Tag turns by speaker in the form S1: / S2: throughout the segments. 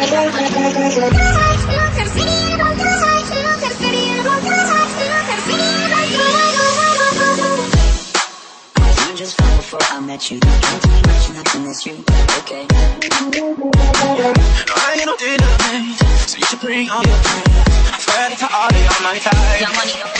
S1: I
S2: Just fine before I met you. I Can't tell me much nothing that's you. Okay.
S1: I ain't no dinner, so you should bring all your friends. I swear to all of y'all my
S3: time.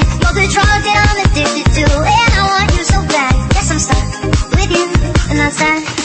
S4: You're the drug that I'm addicted to. And I want you so bad. I'm stuck with you. And that's that.